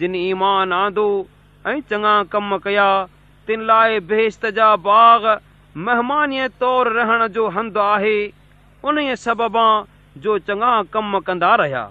جن ايمان آندو ۽ چڱا ڪم ڪيا تن لاءِ بيهشت جا باغ مهمانيءَ طور رهڻ جو هنڌ آهي. ان سببا جو چڱا ڪم ڪندا رهيا.